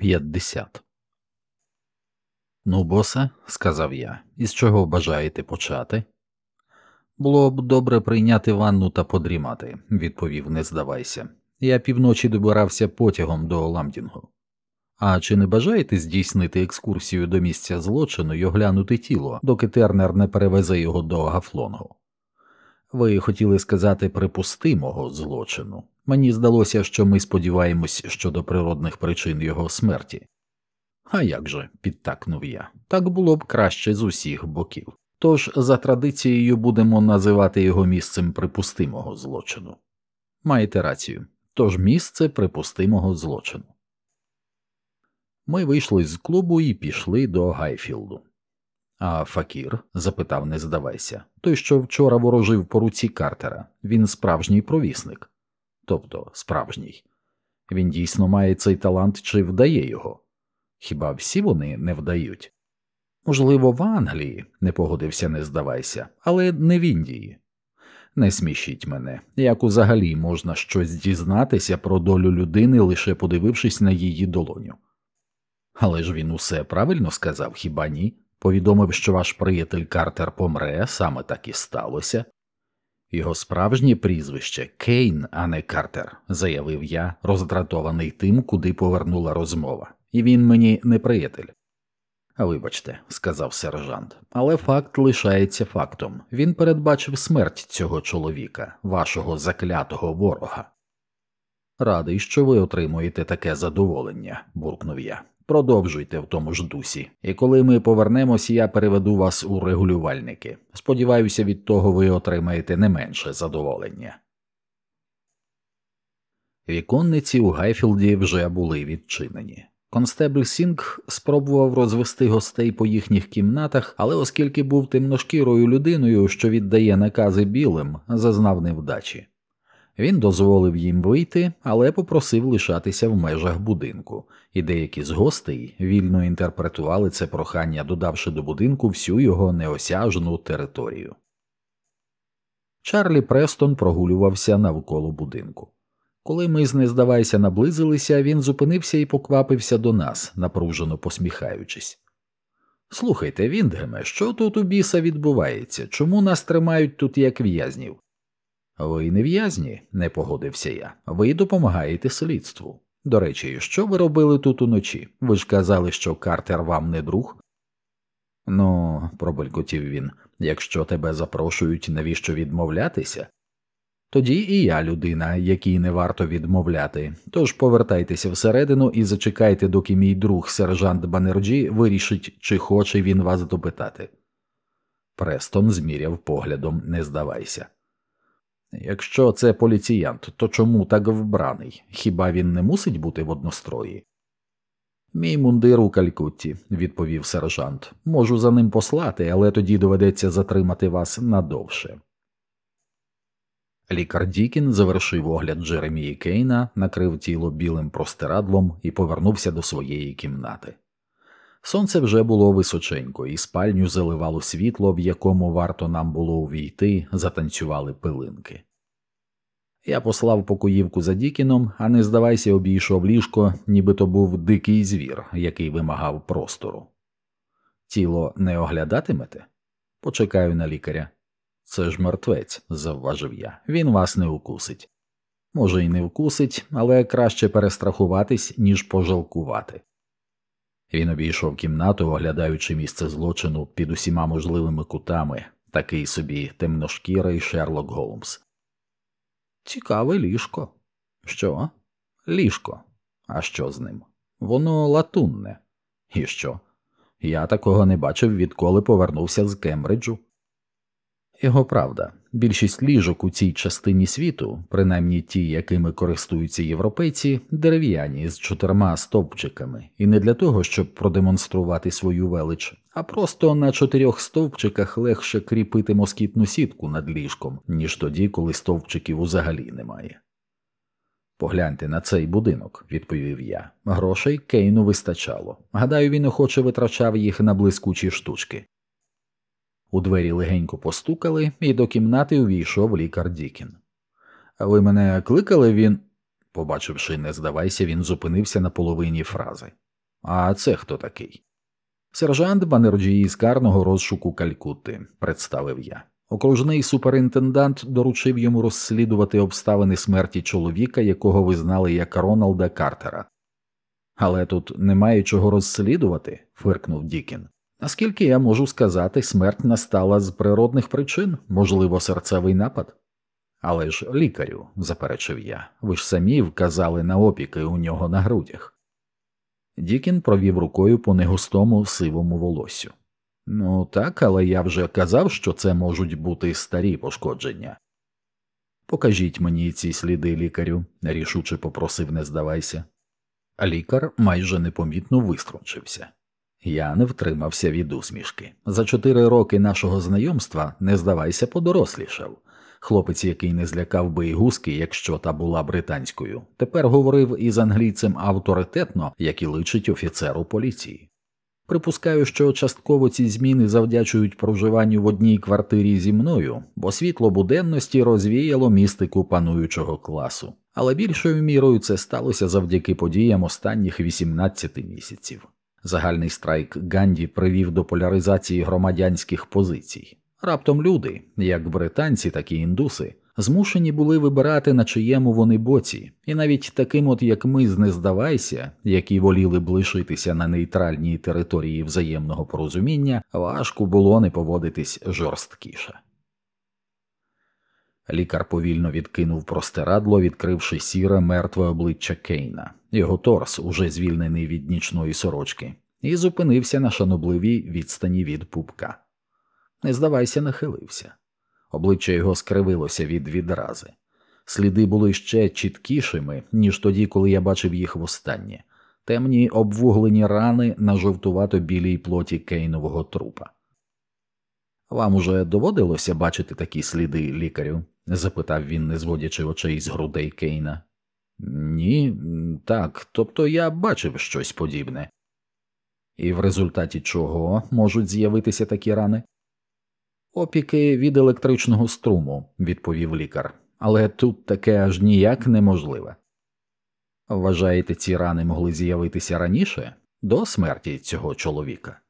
50. Ну, босе, сказав я, із чого бажаєте почати? Було б добре прийняти ванну та подрімати, відповів, не здавайся. Я півночі добирався потягом до Ламдінгу. А чи не бажаєте здійснити екскурсію до місця злочину й оглянути тіло, доки Тернер не перевезе його до Гафлонгу? Ви хотіли сказати припустимого злочину. Мені здалося, що ми сподіваємось щодо природних причин його смерті. А як же, підтакнув я, так було б краще з усіх боків. Тож за традицією будемо називати його місцем припустимого злочину. Маєте рацію, тож місце припустимого злочину. Ми вийшли з клубу і пішли до Гайфілду. А Факір? запитав, не здавайся, той, що вчора ворожив по руці Картера, він справжній провісник. Тобто справжній. Він дійсно має цей талант чи вдає його? Хіба всі вони не вдають? Можливо, в Англії, не погодився, не здавайся, але не в Індії. Не смішіть мене, як узагалі можна щось дізнатися про долю людини, лише подивившись на її долоню. Але ж він усе правильно сказав, хіба ні? Повідомив, що ваш приятель Картер помре, саме так і сталося. Його справжнє прізвище Кейн, а не Картер, заявив я, роздратований тим, куди повернула розмова, і він мені не приятель. Вибачте, сказав сержант, але факт лишається фактом. Він передбачив смерть цього чоловіка, вашого заклятого ворога. Радий, що ви отримуєте таке задоволення, буркнув я. Продовжуйте в тому ж дусі, і коли ми повернемось, я переведу вас у регулювальники. Сподіваюся, від того ви отримаєте не менше задоволення. Віконниці у Гайфілді вже були відчинені. Констебль Сінг спробував розвести гостей по їхніх кімнатах, але оскільки був темношкірою людиною, що віддає накази білим, зазнав невдачі. Він дозволив їм вийти, але попросив лишатися в межах будинку, і деякі з гостей вільно інтерпретували це прохання, додавши до будинку всю його неосяжну територію. Чарлі Престон прогулювався навколо будинку. Коли ми з нездавайся наблизилися, він зупинився і поквапився до нас, напружено посміхаючись. Слухайте, Віндгеме, що тут у біса відбувається? Чому нас тримають тут як в'язнів? Ви не в'язні, не погодився я. Ви допомагаєте слідству. До речі, що ви робили тут уночі? Ви ж казали, що Картер вам не друг? Ну, пробелькотів він, якщо тебе запрошують, навіщо відмовлятися? Тоді і я людина, якій не варто відмовляти. Тож повертайтеся всередину і зачекайте, доки мій друг сержант Банерджі вирішить, чи хоче він вас допитати. Престон зміряв поглядом, Не-здавайся. Якщо це поліціянт, то чому так вбраний? Хіба він не мусить бути в однострої? Мій мундир у Калькутті, відповів сержант. Можу за ним послати, але тоді доведеться затримати вас надовше. Лікар Дікін завершив огляд Джеремії Кейна, накрив тіло білим простирадлом і повернувся до своєї кімнати. Сонце вже було височенько, і спальню заливало світло, в якому варто нам було увійти, затанцювали пилинки. Я послав покоївку за Дікіном, а не здавайся, обійшов ліжко, ніби то був дикий звір, який вимагав простору. Тіло не оглядатимете? Почекаю на лікаря. Це ж мертвець, завважив я, він вас не укусить. Може, й не вкусить, але краще перестрахуватись, ніж пожалкувати. Він обійшов кімнату, оглядаючи місце злочину під усіма можливими кутами, такий собі темношкірий Шерлок Голмс. Цікаве ліжко. Що? Ліжко. А що з ним? Воно латунне. І що? Я такого не бачив, відколи повернувся з Кембриджу. Його правда, більшість ліжок у цій частині світу, принаймні ті, якими користуються європейці, дерев'яні з чотирма стовпчиками, і не для того, щоб продемонструвати свою велич, а просто на чотирьох стовпчиках легше кріпити москітну сітку над ліжком, ніж тоді, коли стовпчиків узагалі немає. Погляньте на цей будинок, відповів я. Грошей Кейну вистачало. Гадаю, він охоче витрачав їх на блискучі штучки. У двері легенько постукали, і до кімнати увійшов лікар Дікін. Ви мене кликали він. Побачивши, не здавайся, він зупинився на половині фрази. А це хто такий? Сержант Банерджії з карного розшуку Калькутти, представив я. Окружний суперінтендант доручив йому розслідувати обставини смерті чоловіка, якого ви знали як Роналда Картера. Але тут немає чого розслідувати, фиркнув Дікін. Наскільки я можу сказати, смерть настала з природних причин, можливо, серцевий напад. Але ж лікарю, заперечив я, ви ж самі вказали на опіки у нього на грудях. Дікін провів рукою по негустому сивому волосю. Ну так, але я вже казав, що це можуть бути старі пошкодження. Покажіть мені ці сліди лікарю, рішуче попросив, не здавайся. Лікар майже непомітно виструнчився. Я не втримався від усмішки. За чотири роки нашого знайомства, не здавайся, подорослішав. Хлопець, який не злякав би і гуски, якщо та була британською, тепер говорив із англійцем авторитетно, як і личить офіцеру поліції. Припускаю, що частково ці зміни завдячують проживанню в одній квартирі зі мною, бо світло буденності розвіяло містику пануючого класу, але більшою мірою це сталося завдяки подіям останніх 18 місяців. Загальний страйк Ганді привів до поляризації громадянських позицій. Раптом люди, як британці, так і індуси, змушені були вибирати, на чиєму вони боці, і навіть таким, от як ми з не здавайся, які воліли б лишитися на нейтральній території взаємного порозуміння, важко було не поводитись жорсткіше. Лікар повільно відкинув простирадло, відкривши сіре мертве обличчя Кейна, його торс, уже звільнений від нічної сорочки, і зупинився на шанобливій відстані від пупка. Не здавайся, нахилився. Обличчя його скривилося від відрази. Сліди були ще чіткішими, ніж тоді, коли я бачив їх востаннє. Темні обвуглені рани на жовтувато білій плоті Кейнового трупа. Вам уже доводилося бачити такі сліди лікарю? запитав він, не зводячи очей з грудей Кейна. Ні, так, тобто я бачив щось подібне. І в результаті чого можуть з'явитися такі рани? Опіки від електричного струму, відповів лікар, але тут таке аж ніяк неможливе. Вважаєте, ці рани могли з'явитися раніше, до смерті цього чоловіка?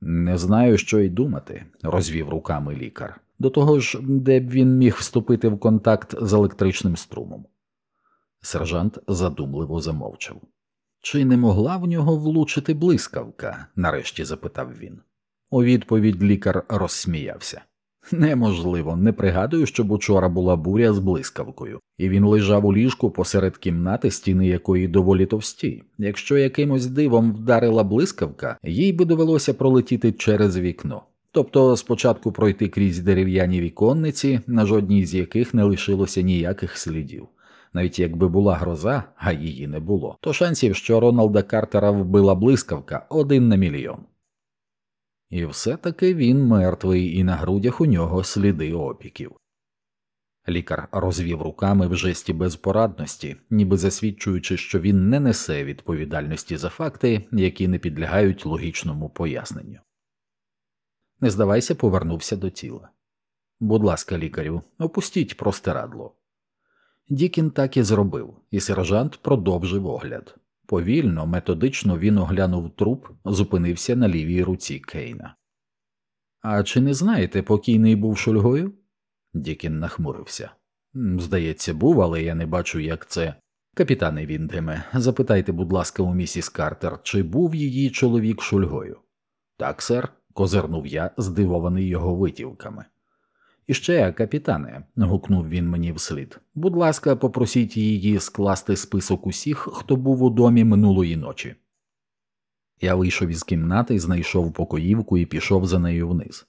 Не знаю, що й думати, розвів руками лікар. До того ж, де б він міг вступити в контакт з електричним струмом. Сержант задумливо замовчав. Чи не могла в нього влучити блискавка? нарешті запитав він. У відповідь лікар розсміявся. Неможливо, не пригадую, щоб учора була буря з блискавкою, і він лежав у ліжку посеред кімнати, стіни якої доволі товсті. Якщо якимось дивом вдарила блискавка, їй би довелося пролетіти через вікно. Тобто спочатку пройти крізь дерев'яні віконниці, на жодній з яких не лишилося ніяких слідів. Навіть якби була гроза, а її не було, то шансів, що Роналда Картера вбила блискавка, один на мільйон. І все таки він мертвий, і на грудях у нього сліди опіків. Лікар розвів руками в жесті безпорадності, ніби засвідчуючи, що він не несе відповідальності за факти, які не підлягають логічному поясненню. Не здавайся, повернувся до тіла. Будь ласка, лікарю, опустіть простирадло. Дікін так і зробив, і сержант продовжив огляд. Повільно, методично він оглянув труп, зупинився на лівій руці Кейна. А чи не знаєте, покійний був шульгою? Дікін нахмурився. Здається, був, але я не бачу, як це. Капітане Віндгеме, запитайте, будь ласка, у місіс Картер, чи був її чоловік шульгою? Так, сер, козирнув я, здивований його витівками. І ще, капітане, гукнув він мені вслід, будь ласка, попросіть її скласти список усіх, хто був у домі минулої ночі. Я вийшов із кімнати, знайшов покоївку і пішов за нею вниз.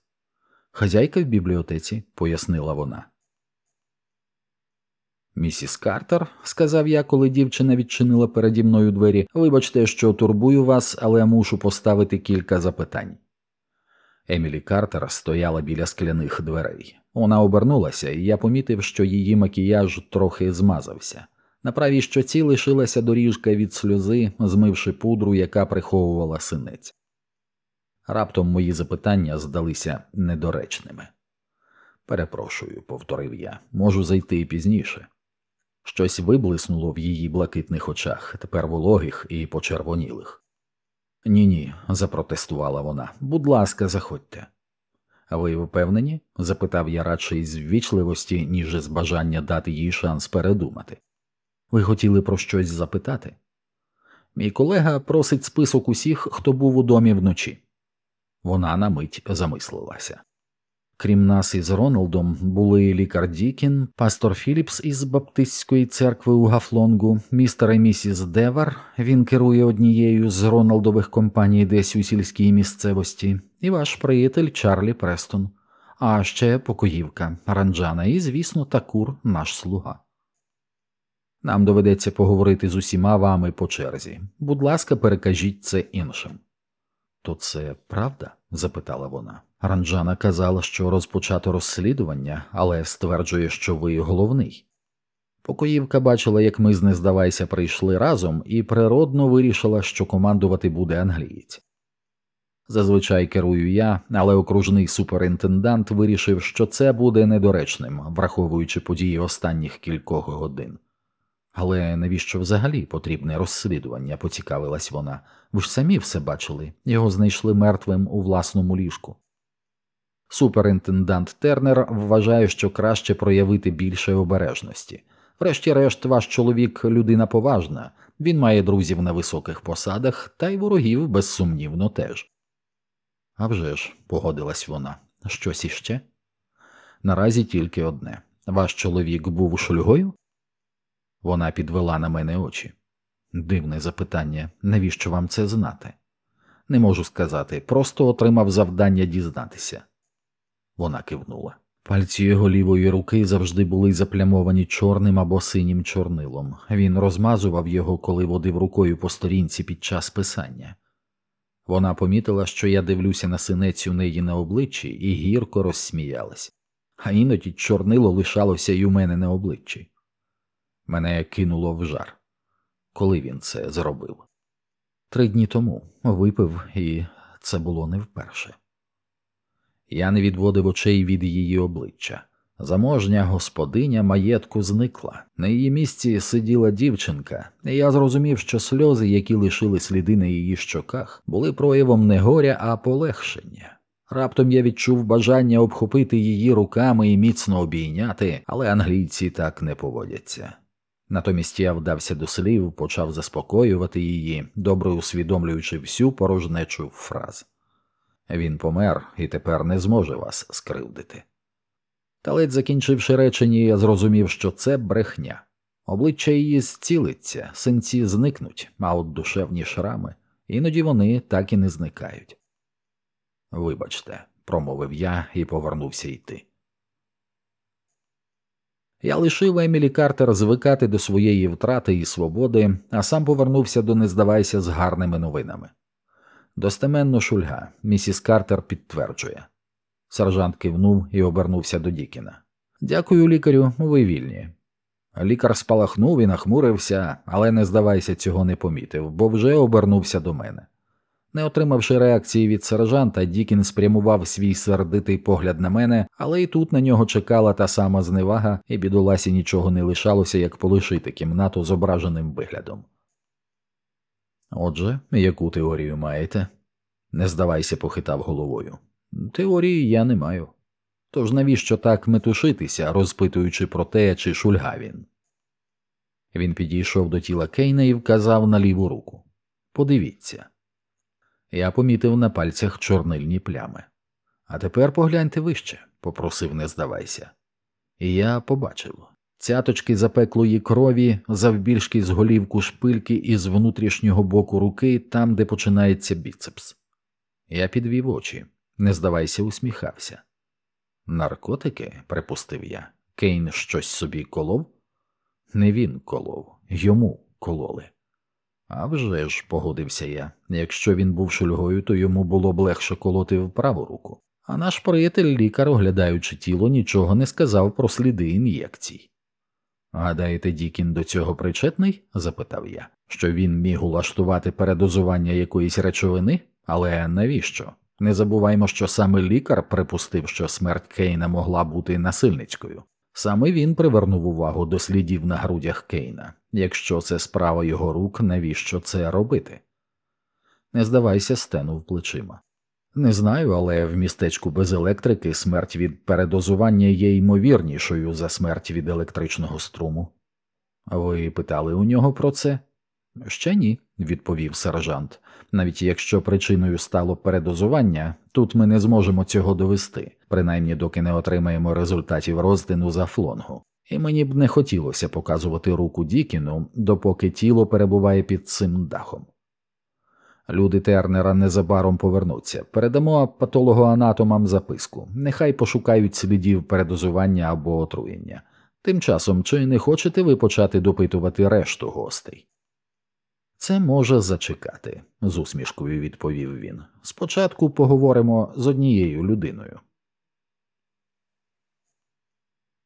Хазяйка в бібліотеці, пояснила вона. Місіс Картер, сказав я, коли дівчина відчинила переді мною двері, вибачте, що турбую вас, але мушу поставити кілька запитань. Емілі Картер стояла біля скляних дверей. Вона обернулася, і я помітив, що її макіяж трохи змазався. На правій щоці лишилася доріжка від сльози, змивши пудру, яка приховувала синець. Раптом мої запитання здалися недоречними. Перепрошую, повторив я, можу зайти і пізніше. Щось виблиснуло в її блакитних очах, тепер вологих і почервонілих. Ні, ні, запротестувала вона. Будь ласка, заходьте. А ви впевнені? запитав я радше із ввічливості, ніж з бажання дати їй шанс передумати. Ви хотіли про щось запитати? Мій колега просить список усіх, хто був у домі вночі. Вона на мить замислилася. Крім нас із Роналдом, були лікар Дікін, пастор Філіпс із Баптистської церкви у Гафлонгу, містер і місіс Девар, він керує однією з Роналдових компаній десь у сільській місцевості, і ваш приятель Чарлі Престон, а ще покоївка Ранджана і, звісно, такур, наш слуга. Нам доведеться поговорити з усіма вами по черзі. Будь ласка, перекажіть це іншим. То це правда? Запитала вона. Ранджана казала, що розпочато розслідування, але стверджує, що ви головний. Покоївка бачила, як ми з не здавайся прийшли разом, і природно вирішила, що командувати буде англієць. Зазвичай керую я, але окружний суперінтендант вирішив, що це буде недоречним, враховуючи події останніх кількох годин. Але навіщо взагалі потрібне розслідування? поцікавилась вона. Ви ж самі все бачили, його знайшли мертвим у власному ліжку. Суперінтендант Тернер вважає, що краще проявити більше обережності. Врешті-решт, ваш чоловік людина поважна, він має друзів на високих посадах, та й ворогів безсумнівно теж. «А вже ж», – погодилась вона, щось іще? Наразі тільки одне ваш чоловік був шульгою? Вона підвела на мене очі. Дивне запитання, навіщо вам це знати? Не можу сказати, просто отримав завдання дізнатися. Вона кивнула. Пальці його лівої руки завжди були заплямовані чорним або синім чорнилом. Він розмазував його, коли водив рукою по сторінці під час писання. Вона помітила, що я дивлюся на синець у неї на обличчі, і гірко розсміялась, а іноді чорнило лишалося й у мене на обличчі. Мене кинуло в жар. Коли він це зробив? Три дні тому випив, і це було не вперше. Я не відводив очей від її обличчя. Заможня господиня маєтку зникла. На її місці сиділа дівчинка, і я зрозумів, що сльози, які лишили сліди на її щоках, були проявом не горя, а полегшення. Раптом я відчув бажання обхопити її руками і міцно обійняти, але англійці так не поводяться. Натомість я вдався до слів, почав заспокоювати її, добре усвідомлюючи всю порожнечу фраз. Він помер і тепер не зможе вас скривдити. Та ледь закінчивши речення, я зрозумів, що це брехня. Обличчя її зцілиться, синці зникнуть, а от душевні шрами, іноді вони так і не зникають. Вибачте, промовив я і повернувся йти. Я лишив Емілі Картер звикати до своєї втрати і свободи, а сам повернувся до не здавайся з гарними новинами. Достеменно шульга, місіс Картер підтверджує. Сержант кивнув і обернувся до Дікіна. Дякую, лікарю, ви вільні. Лікар спалахнув і нахмурився, але не здавайся, цього не помітив, бо вже обернувся до мене. Не отримавши реакції від сержанта, Дікін спрямував свій сердитий погляд на мене, але і тут на нього чекала та сама зневага, і бідоласі нічого не лишалося, як полишити кімнату зображеним виглядом. Отже, яку теорію маєте? Не здавайся, похитав головою. Теорії я не маю. Тож навіщо так метушитися, розпитуючи про те, чи шульга він? Він підійшов до тіла Кейна і вказав на ліву руку. Подивіться. Я помітив на пальцях чорнильні плями. А тепер погляньте вище, попросив, не здавайся. І я побачив цяточки запеклої крові, завбільшки з голівку шпильки із внутрішнього боку руки, там, де починається біцепс. Я підвів очі, не здавайся, усміхався. Наркотики, припустив я, Кейн щось собі колов? Не він колов, йому кололи. «А вже ж», – погодився я, якщо він був шульгою, то йому було б легше колоти в праву руку, а наш приятель лікар, оглядаючи тіло, нічого не сказав про сліди ін'єкцій. Гадаєте, Дікін до цього причетний? запитав я, що він міг улаштувати передозування якоїсь речовини, але навіщо? Не забуваймо, що саме лікар припустив, що смерть Кейна могла бути насильницькою. Саме він привернув увагу до слідів на грудях Кейна. Якщо це справа його рук, навіщо це робити? Не здавайся, стенув плечима. Не знаю, але в містечку без електрики смерть від передозування є ймовірнішою за смерть від електричного струму. Ви питали у нього про це? Ще ні, відповів сержант. Навіть якщо причиною стало передозування, тут ми не зможемо цього довести, принаймні доки не отримаємо результатів роздину за флонгу. І мені б не хотілося показувати руку Дікіну, допоки тіло перебуває під цим дахом. Люди Тернера незабаром повернуться. Передамо патологоанатомам записку. Нехай пошукають слідів передозування або отруєння. Тим часом, чи не хочете ви почати допитувати решту гостей? Це може зачекати, з усмішкою відповів він. Спочатку поговоримо з однією людиною.